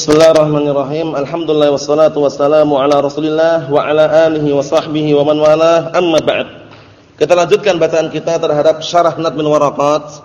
Bismillahirrahmanirrahim. Alhamdulillah wassalatu wassalamu ala Rasulillah wa ala alihi wa sahbihi wa man walah. Amma ba'd. Kita lanjutkan bacaan kita terhadap Syarah Nadmul Waraqat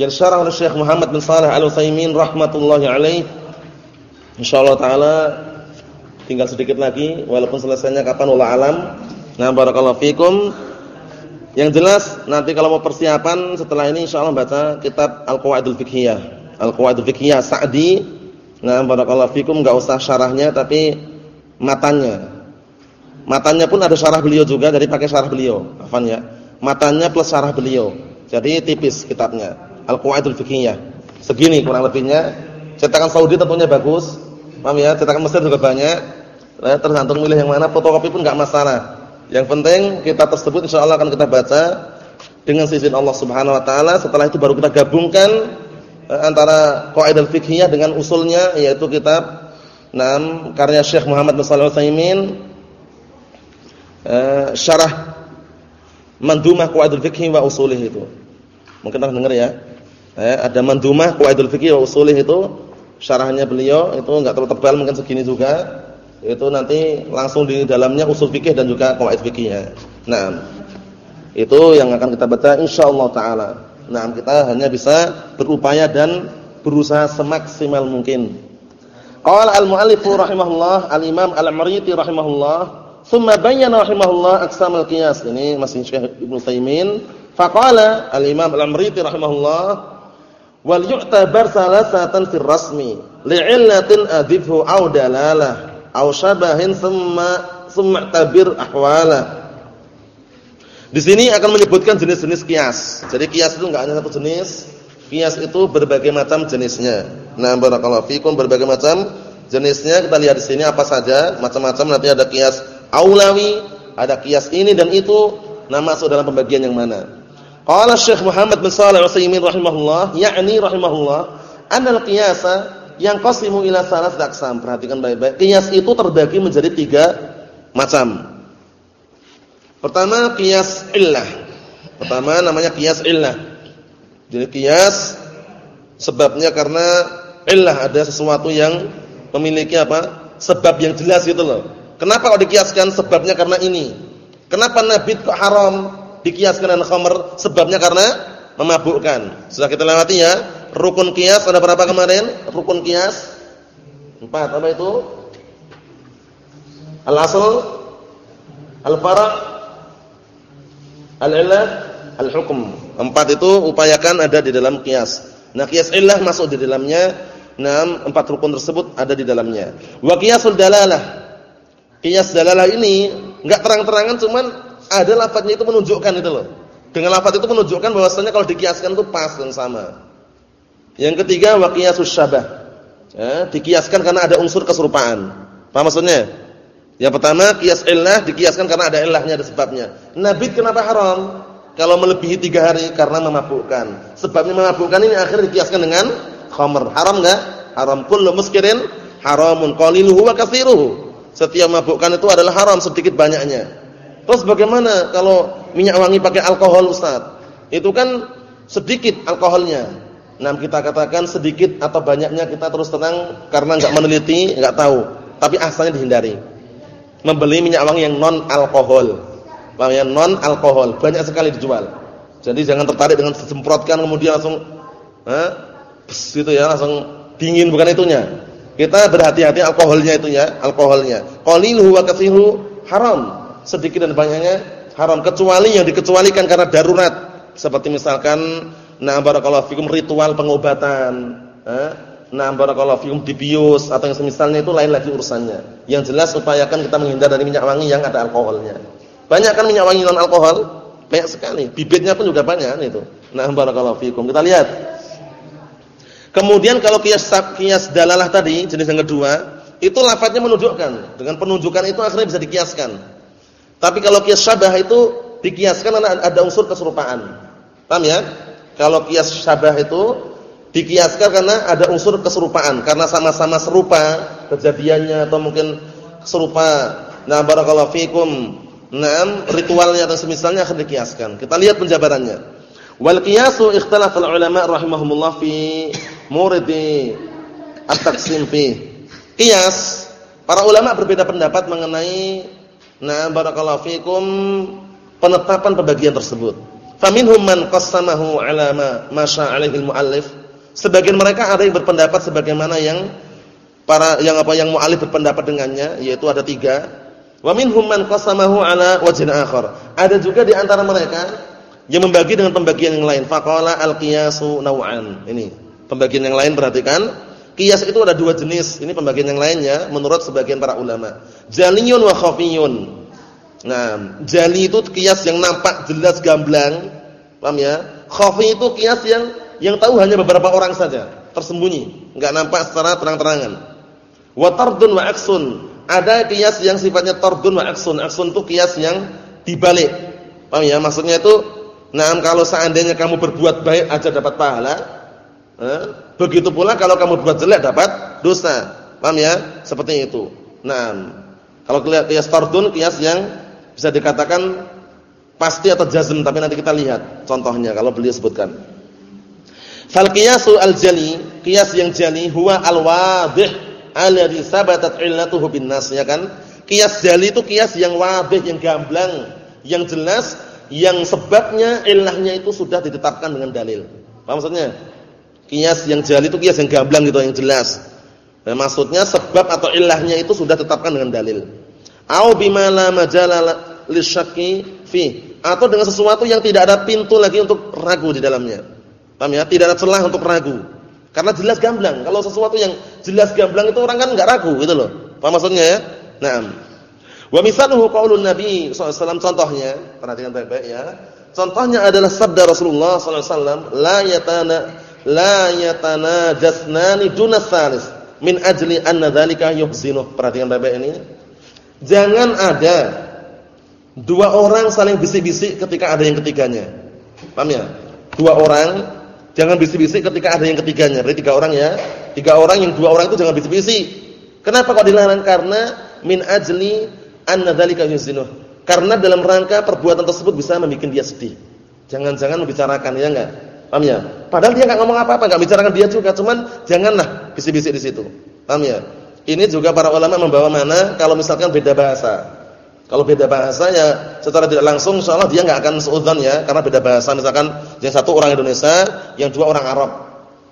yang syarah oleh Syekh Muhammad bin Shalih Al-Utsaimin rahmatullahi alaih. Insyaallah taala tinggal sedikit lagi walaupun selesainya kapan wallahu alam. Nah, barakallahu fikum. Yang jelas nanti kalau mau persiapan setelah ini insyaallah baca kitab Al-Qawaidul Fiqhiyah. Al-Qawaidul Fiqhiyah Sa'di Nah, barakallahu fikum enggak usah syarahnya tapi matanya. Matanya pun ada syarah beliau juga, jadi pakai syarah beliau. Afan ya. Matanya plus syarah beliau. Jadi tipis kitabnya. Al-Qawaidul Fiqhiyah. Segini kurang lebihnya. Cetakan Saudi tentunya bagus. Paham ya? Cetakan Mesir juga banyak. Nah, tergantung milih yang mana, fotokopi pun enggak masalah. Yang penting kita tersebut insyaallah akan kita baca dengan izin Allah Subhanahu wa taala. Setelah itu baru kita gabungkan antara kaidah fikhiyah dengan usulnya yaitu kitab enam karya Syekh Muhammad bin Shalih Al-Utsaimin eh, syarah Mandumah Qawaidul Fiqh wa Usulih itu. Mungkin pernah dengar ya? Eh, ada Mandumah Qawaidul Fiqh wa Usulih itu syarahnya beliau itu enggak terlalu tebal mungkin segini juga. Itu nanti langsung di dalamnya usul fikih dan juga qawaid fikihnya. Nah, itu yang akan kita baca insyaallah taala. Nah, kita hanya bisa berupaya dan berusaha semaksimal mungkin. Qala al-muallif rahimahullah, al-Imam al-Amriti rahimahullah, thumma bayyana rahimahullah aqsam al-qiyas. Ini masih Syekh Ibnu Taimin. Faqala al-Imam al-Amriti rahimahullah, wal yu'tabar salasatan fi rasmi li'illatin adibhu aw dalalah aw shabahin thumma thumma tabir ahwalah di sini akan menyebutkan jenis-jenis kias. Jadi kias itu enggak hanya satu jenis. Kias itu berbagai macam jenisnya. Nah, barakallahu fikum berbagai macam jenisnya. Kita lihat di sini apa saja, macam-macam nanti ada kias aulawi, ada kias ini dan itu. Nah, masuk dalam pembagian yang mana? Qala Syekh Muhammad bin Shalih Al-Utsaimin rahimahullah, yakni rahimahullah, anal qiyasa yang qasimu ila salas aqsam. Perhatikan baik-baik. Kias itu terbagi menjadi tiga macam. Pertama qiyas illah. Pertama namanya qiyas illah. Jadi qiyas sebabnya karena illah ada sesuatu yang memiliki apa? Sebab yang jelas gitu loh. Kenapa kalau dikiaskan sebabnya karena ini? Kenapa nabit kok haram dikiaskan dengan khamr? Sebabnya karena memabukkan. Sudah kita lewati ya. Rukun qiyas ada berapa kemarin? Rukun qiyas empat. Apa itu? Al-asl, al-fara', Al-illah al-hukm. Empat itu upayakan ada di dalam kias. Nah, kias illah masuk di dalamnya. Enam, empat rukun tersebut ada di dalamnya. Wa qiyasul dalalah. Kias dalalah ini enggak terang-terangan cuman ada lafadznya itu menunjukkan itu loh. Dengan lafadz itu menunjukkan bahwasanya kalau dikiaskan itu pas dan sama. Yang ketiga wa qiyasus syabah. Ya, dikiaskan karena ada unsur keserupaan. Paham maksudnya? Yang pertama kias illah dikiaskan karena ada illahnya ada sebabnya. Nabi kenapa haram? Kalau melebihi tiga hari karena memabukkan. Sebabnya memabukkan ini akhirnya dikiaskan dengan khamr. Haram enggak? Haram kullu muskirin haramun qaliluhu wa katsiruhu. Setiap memabukkan itu adalah haram sedikit banyaknya. Terus bagaimana kalau minyak wangi pakai alkohol Ustaz? Itu kan sedikit alkoholnya. Nah, kita katakan sedikit atau banyaknya kita terus tenang karena enggak meneliti, enggak tahu. Tapi asalnya dihindari membeli minyak wangi yang non alkohol. Paham ya? Non alkohol, banyak sekali dijual. Jadi jangan tertarik dengan semprotkan kemudian langsung eh gitu ya, langsung dingin bukan itunya. Kita berhati-hati alkoholnya itu ya, alkoholnya. Qaliluhu wa katsiru haram. Sedikit dan banyaknya haram kecuali yang dikecualikan karena darurat. Seperti misalkan na barakallahu fikum ritual pengobatan, eh? Nah, barakallahu fikum dibius atau yang semisalnya itu lain lagi urusannya. Yang jelas upayakan kita menghindar dari minyak wangi yang ada alkoholnya. Banyak kan minyak wangi non alkohol? Banyak sekali. Bibitnya pun juga banyak kan itu. Nah, barakallahu fikum. Kita lihat. Kemudian kalau kias kias dalalah tadi jenis yang kedua, itu lafadznya menunjukkan. Dengan penunjukan itu akhirnya bisa dikiaskan. Tapi kalau kias syabah itu dikiaskan karena ada unsur keserupaan. Paham ya? Kalau kias syabah itu dikiaskan karena ada unsur keserupaan karena sama-sama serupa kejadiannya atau mungkin serupa nah barakallahu fikum Naam ritualnya atau semisalnya akan dikiaskan. Kita lihat penjabarannya. Wal qiyasu ikhtalafa ulama rahimahumullah fi muridi at-taqsim fi. Qiyas para ulama berbeda pendapat mengenai nah barakallahu fikum penetapan pembagian tersebut. Faminhum man qassamahu ala ma masya alaihi muallif Sebagian mereka ada yang berpendapat sebagaimana yang para yang apa yang mu'alif berpendapat dengannya yaitu ada tiga. Wa minhum man qasamahu ala wajhin akhar. Ada juga di antara mereka yang membagi dengan pembagian yang lain. Faqala al-qiyasu naw'an. Ini pembagian yang lain perhatikan. Qiyas itu ada dua jenis. Ini pembagian yang lainnya menurut sebagian para ulama. Jaliyun wa khafiyun. Nah, jali itu qiyas yang nampak jelas gamblang. Paham ya? Khafi itu qiyas yang yang tahu hanya beberapa orang saja, tersembunyi, enggak nampak secara terang-terangan. Wa tardun wa aksun. Ada kias yang sifatnya tardun wa aksun. Aksun itu kias yang dibalik. Paham ya? Maksudnya itu, nah kalau seandainya kamu berbuat baik aja dapat pahala, eh? begitu pula kalau kamu berbuat jelek dapat dosa. Paham ya? Seperti itu. Nah, kalau kias tardun kias yang bisa dikatakan pasti atau jazm, tapi nanti kita lihat contohnya kalau beliau sebutkan. Fal qiyasu al-jali, qiyas yang jali huwa al-wadih alladhi sabatat illatuhu bin nas ya kan? Qiyas jali itu qiyas yang wadih, yang gamblang, yang jelas, yang sebabnya ilahnya itu sudah ditetapkan dengan dalil. Paham maksudnya? Qiyas yang jali itu qiyas yang gamblang gitu, yang jelas. Nah, maksudnya sebab atau ilahnya itu sudah ditetapkan dengan dalil. Au bima la majala fi atau dengan sesuatu yang tidak ada pintu lagi untuk ragu di dalamnya. Paham ya? Tidak ada celah untuk ragu. Karena jelas gamblang. Kalau sesuatu yang jelas gamblang itu orang kan enggak ragu gitu loh. Paham maksudnya ya? Naam. Wa misaluhu qaulun Nabi SAW contohnya, perhatikan baik-baik ya. Contohnya adalah sabda Rasulullah SAW, la yatana la yatana jasnani dunas salis min ajli anna dzalika yuhzinu. Perhatikan baik-baik ini. Jangan ada dua orang saling bisik-bisik ketika ada yang ketiganya. Paham ya? Dua orang Jangan bisik-bisik ketika ada yang ketiganya. Berarti tiga orang ya. Tiga orang yang dua orang itu jangan bisik-bisik. Kenapa kok dilarang? Karena min ajli anna dzalika yuzinuh. Karena dalam rangka perbuatan tersebut bisa membuat dia sedih. Jangan-jangan membicarakan ya enggak? Paham ya? Padahal dia enggak ngomong apa-apa, enggak bicarakan dia juga, cuman janganlah bisik-bisik di situ. Paham ya? Ini juga para ulama membawa mana kalau misalkan beda bahasa. Kalau beda bahasa ya secara tidak langsung insyaallah dia enggak akan seudon ya karena beda bahasa misalkan yang satu orang Indonesia, yang dua orang Arab.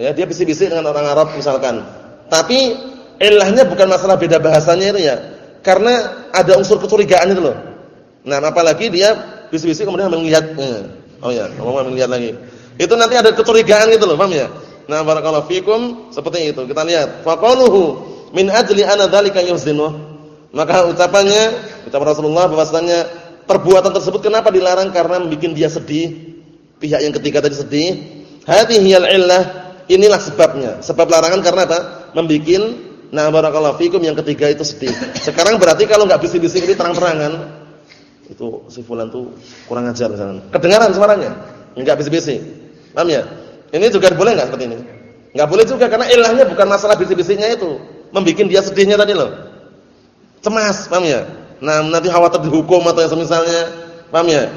Ya, dia bisik-bisik dengan orang Arab misalkan. Tapi ilahnya bukan masalah beda bahasanya itu ya. Karena ada unsur kecurigaan itu loh. Nah, apalagi dia bisik-bisik kemudian melihat eh, oh ya, ngomong melihat lagi. Itu nanti ada kecurigaan gitu loh, paham ya? Nah, barakallahu fikum seperti itu. Kita lihat. Faqaluhu min ajli ana dzalika yuzinu maka ucapannya ucapan Rasulullah bahwasanya perbuatan tersebut kenapa dilarang karena membuat dia sedih. Pihak yang ketiga tadi sedih. Hadhiyal illah, inilah sebabnya. Sebab larangan karena apa? Membuat nah barakallahu fikum yang ketiga itu sedih. Sekarang berarti kalau enggak bisik-bisik ini terang-terangan itu si fulan tuh kurang ajar misalnya. Kedengaran suaranya, enggak bisik-bisik. Paham ya? Ini juga boleh enggak seperti ini? Enggak boleh juga karena ilahnya bukan masalah bisik-bisiknya itu, membuat dia sedihnya tadi loh cemas, paham ya? Nah, nanti khawatir dihukum atau yang semisalnya, paham ya?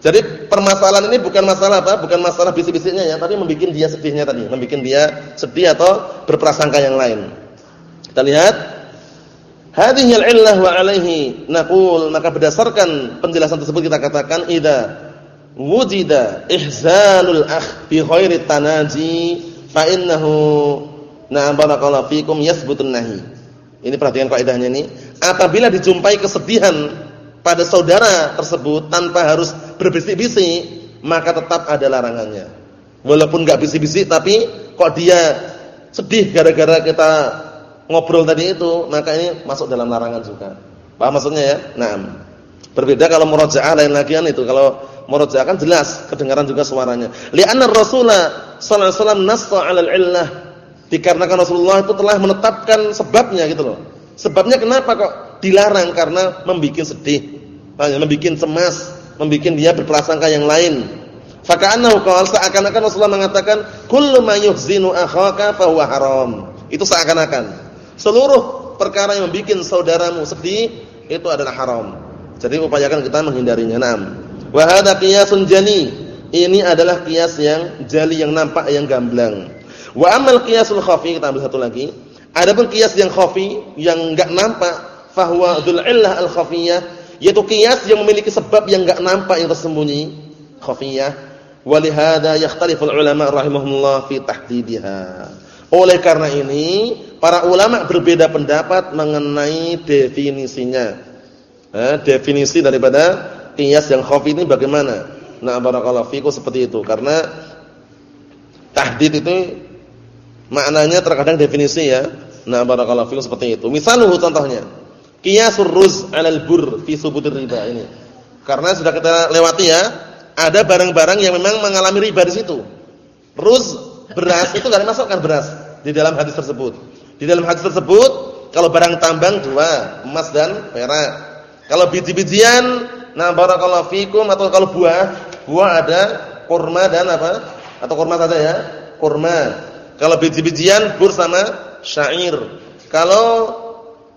Jadi permasalahan ini bukan masalah apa? Bukan masalah bisik-bisiknya ya, tapi membuat dia sedihnya tadi, membuat dia sedih atau berprasangka yang lain. Kita lihat Hadhihi al-illah wa alaihi naqul maka berdasarkan penjelasan tersebut kita katakan idza wujida ihzanul akh bi khairi tanaji fa innahu na barakallahu fikum yathbutun nahi. Ini perhatikan kaidahnya ini. Apabila dijumpai kesedihan pada saudara tersebut tanpa harus berbisik-bisik, maka tetap ada larangannya. Walaupun enggak bisik-bisik tapi kok dia sedih gara-gara kita ngobrol tadi itu, maka ini masuk dalam larangan juga. Paham maksudnya ya? Nah, berbeda kalau murojaah lain lagi kan itu. Kalau murojaah kan jelas kedengaran juga suaranya. Li'anna Rasulullah sallallahu alaihi wasallam illah Dikarenakan Rasulullah itu telah menetapkan sebabnya gitu loh. Sebabnya kenapa kok dilarang? Karena membuat sedih, membuat cemas, membuat dia berprasangka yang lain. Faka'annahu qala seakan-akan Rasulullah mengatakan kullu ma akhaka fa huwa haram. Itu seakan-akan. Seluruh perkara yang membuat saudaramu sedih itu adalah haram. Jadi upayakan kita menghindarinya. Naam. Wa hadza qiyasun jali. Ini adalah kias yang jali yang nampak yang gamblang. Wa amal qiyasul khafi kita ambil satu lagi. Adapun kias yang khafi yang enggak nampak, fahuwa dzul illah al khafiyah, yaitu kias yang memiliki sebab yang enggak nampak yang tersembunyi, khafiyah. Walihada yakhtalifu ulama rahimahumullah fi tahdidiha. Oleh karena ini, para ulama berbeda pendapat mengenai definisinya. Eh, definisi daripada kias yang khafi ini bagaimana? Nah, barakallahu fikum seperti itu karena tahdid itu maknanya terkadang definisi ya. Nah, barakallahu fikum seperti itu. Misalnya contohnya, qiyasur ruz 'alal bur fi subutir riba ini. Karena sudah kita lewati ya, ada barang-barang yang memang mengalami riba di situ. Ruz beras itu enggak dimasukkan beras di dalam hadis tersebut. Di dalam hadis tersebut kalau barang tambang dua, emas dan perak. Kalau biji-bijian, nah barakallahu fikum atau kalau buah, buah ada kurma dan apa? Atau kurma saja ya? Kurma. Kalau biji-bijian bur sama syair. Kalau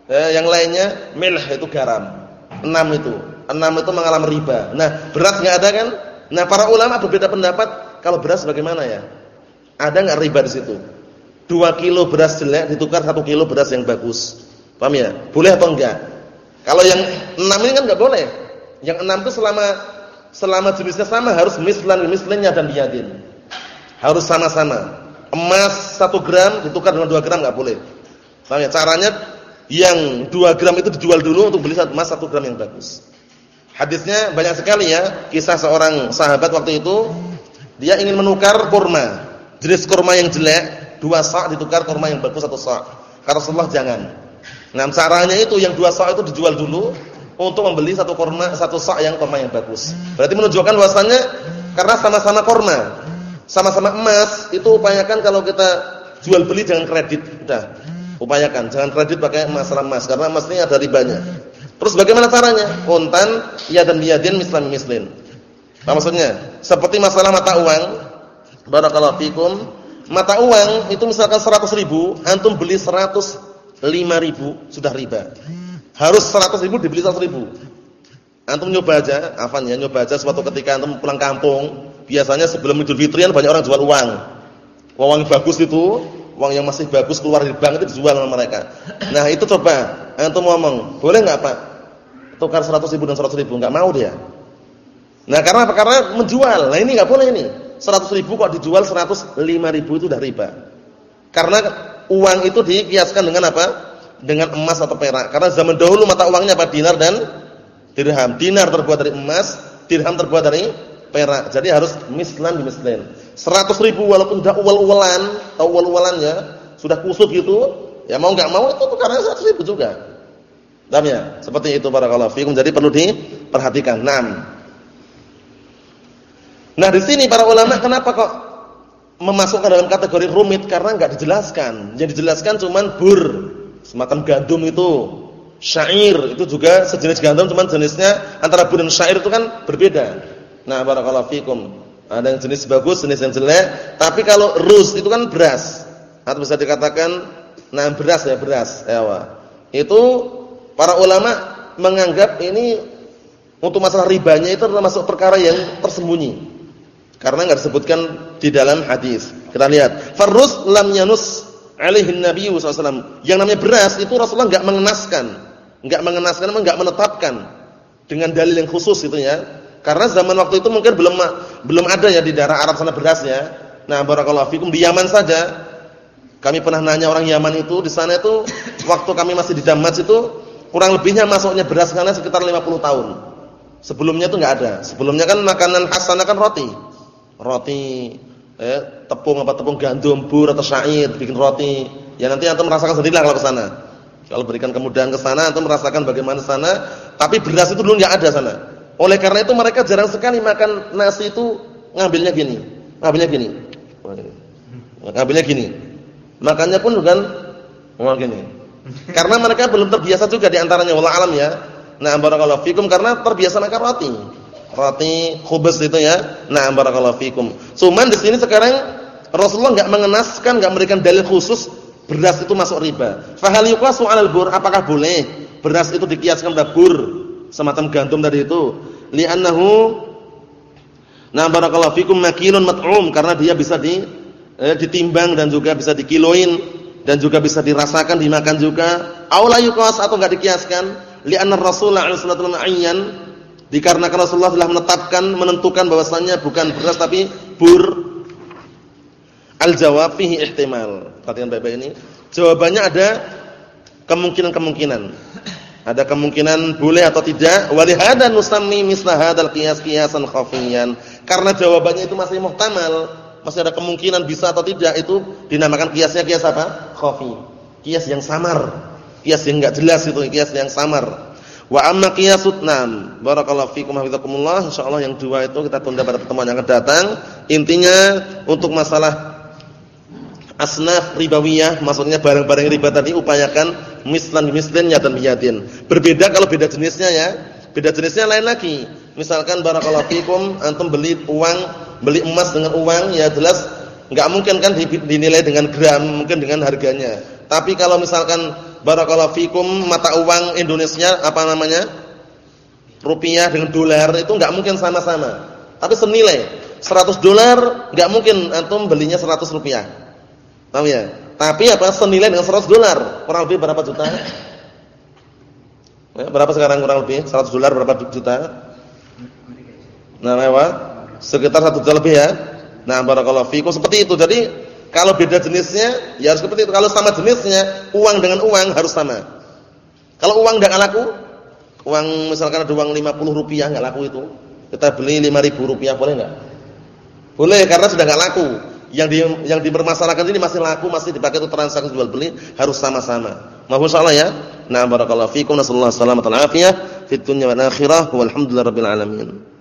eh, yang lainnya milh itu garam. Enam itu. Enam itu mengalami riba. Nah, beras enggak ada kan? Nah, para ulama berbeda pendapat kalau beras bagaimana ya? Ada enggak riba di situ? Dua kilo beras jelek ditukar satu kilo beras yang bagus. Paham ya? Boleh atau enggak? Kalau yang enam ini kan nggak boleh. Yang enam itu selama selama jenisnya sama harus mislan mislinnya dan biyadin. Harus sama-sama. Emas satu gram ditukar dengan dua gram nggak boleh. Paham ya? Caranya yang dua gram itu dijual dulu untuk beli emas satu gram yang bagus. Hadisnya banyak sekali ya. Kisah seorang sahabat waktu itu dia ingin menukar kurma. Jenis kurma yang jelek dua sak ditukar kurma yang bagus satu sak. Kata Rasulullah jangan. Nah, caranya itu yang dua sak itu dijual dulu untuk membeli satu korma, satu sak yang korma yang bagus. Berarti menunjukkan bahwasannya karena sama-sama korma, sama-sama emas, itu upayakan kalau kita jual beli jangan kredit, udah. Upayakan jangan kredit pakai emas emas karena emas ini ada ribanya. Terus bagaimana caranya? Kontan, ya dan biyadin mislan mislin. Apa maksudnya? Seperti masalah mata uang. Barakallahu fikum. Mata uang itu misalkan 100 ribu, antum beli 100 5000 sudah riba. Harus 100 ribu dibeli 100 ribu. Antum nyoba aja, afan ya, nyoba aja suatu ketika antum pulang kampung, biasanya sebelum Idul Fitri banyak orang jual uang. Uang bagus itu, uang yang masih bagus keluar dari bank itu dijual sama mereka. Nah, itu coba antum ngomong, "Boleh enggak, Pak? Tukar 100 ribu dan 100 ribu." Enggak mau dia. Nah, karena apa? Karena menjual. Nah, ini enggak boleh ini. 100 ribu kok dijual 105 ribu itu udah riba. Karena uang itu dikiaskan dengan apa? Dengan emas atau perak. Karena zaman dahulu mata uangnya apa? Dinar dan dirham. Dinar terbuat dari emas, dirham terbuat dari perak. Jadi harus mislan di mislan. 100 ribu walaupun sudah uwal-uwalan, tahu uwal-uwalannya, sudah kusut gitu, ya mau enggak mau itu karena 100 ribu juga. Paham ya? Seperti itu para fikum. Jadi perlu diperhatikan. Naam. Nah, di sini para ulama kenapa kok memasukkan dalam kategori rumit karena enggak dijelaskan. Yang dijelaskan cuman bur, semacam gandum itu. Syair itu juga sejenis gandum cuman jenisnya antara bur dan syair itu kan berbeda. Nah, barakallahu fikum. Ada yang jenis bagus, jenis yang jelek. Tapi kalau rus itu kan beras. Atau bisa dikatakan nah beras ya, beras. Ya, Itu para ulama menganggap ini untuk masalah ribanya itu termasuk perkara yang tersembunyi. Karena enggak disebutkan di dalam hadis. Kita lihat, farrus lam yanus alaihi nabi sallallahu Yang namanya beras itu Rasulullah enggak mengenaskan, enggak mengenaskan, enggak menetapkan dengan dalil yang khusus itu ya. Karena zaman waktu itu mungkin belum belum ada ya di daerah Arab sana berasnya. Nah, barakallahu fikum di Yaman saja. Kami pernah nanya orang Yaman itu di sana itu waktu kami masih di Damas itu kurang lebihnya masuknya beras karena sekitar 50 tahun. Sebelumnya itu enggak ada. Sebelumnya kan makanan khas sana kan roti roti eh, tepung apa tepung gandum, bur atau syair bikin roti. Ya nanti antum merasakan sendirilah kalau ke sana. Kalau berikan kemudahan ke sana antum merasakan bagaimana sana, tapi beras itu dulu enggak ada sana. Oleh karena itu mereka jarang sekali makan nasi itu ngambilnya gini. Ngambilnya gini. Ngambilnya gini. Makannya pun bukan oh gini. Karena mereka belum terbiasa juga di antaranya alam ya. Nah, barakallahu fikum karena terbiasa makan roti roti khubus itu ya. Nah, barakallahu fikum. Cuman di sini sekarang Rasulullah enggak mengenaskan, enggak memberikan dalil khusus beras itu masuk riba. Fa hal yuqasu 'alal bur? Apakah boleh beras itu dikiaskan pada bur semacam gandum tadi itu? Li'annahu Nah, barakallahu fikum makilun mat'um karena dia bisa di eh, ditimbang dan juga bisa dikiloin. dan juga bisa dirasakan dimakan juga. Aula yuqas atau enggak dikiaskan. Li'anna rasulullah sallallahu alaihi wasallam dikarenakan Rasulullah telah menetapkan menentukan bahwasanya bukan beras tapi bur. Al-jawab fihi ihtimal. Perhatikan baik-baik ini. Jawabannya ada kemungkinan-kemungkinan ada kemungkinan boleh atau tidak? Walihada nusammi misla hadzal qiyas qiyasan khafiyan. Karena jawabannya itu masih muhtamal. Masih ada kemungkinan bisa atau tidak itu dinamakan kiasnya kias apa? Khafi. Kias yang samar. Kias yang enggak jelas itu kias yang samar. Wa amma qiyasut nam. Barakallahu fikum hafizakumullah. Insyaallah yang dua itu kita tunda pada pertemuan yang akan datang. Intinya untuk masalah asnaf ribawiyah maksudnya barang-barang riba tadi upayakan mislan mislin dan biyadin. Berbeda kalau beda jenisnya ya. Beda jenisnya lain lagi. Misalkan barakallahu fikum antum beli uang, beli emas dengan uang ya jelas enggak mungkin kan dinilai dengan gram, mungkin dengan harganya. Tapi kalau misalkan barakallahu fikum mata uang Indonesia apa namanya? rupiah dengan dolar itu enggak mungkin sama-sama. Tapi senilai. 100 dolar enggak mungkin antum belinya 100 rupiah. Paham ya? Tapi apa senilai dengan 100 dolar, kurang lebih berapa juta? Ya, berapa sekarang kurang lebih? 100 dolar berapa juta? Nah, apa? Sekitar 1 juta lebih ya. Nah, barakallahu fikum seperti itu. Jadi, kalau beda jenisnya ya harus seperti itu. Kalau sama jenisnya, uang dengan uang harus sama. Kalau uang enggak laku, uang misalkan ada uang 50 rupiah enggak laku itu, kita beli 5000 rupiah boleh enggak? Boleh karena sudah enggak laku yang di, yang dipermasalahkan ini masih laku, masih dipakai untuk transaksi jual beli harus sama-sama. Mohon salah ya. Nah, barakallahu fikum nasallahu alaihi wasallam dunya wal akhirah walhamdulillahirabbil alamin.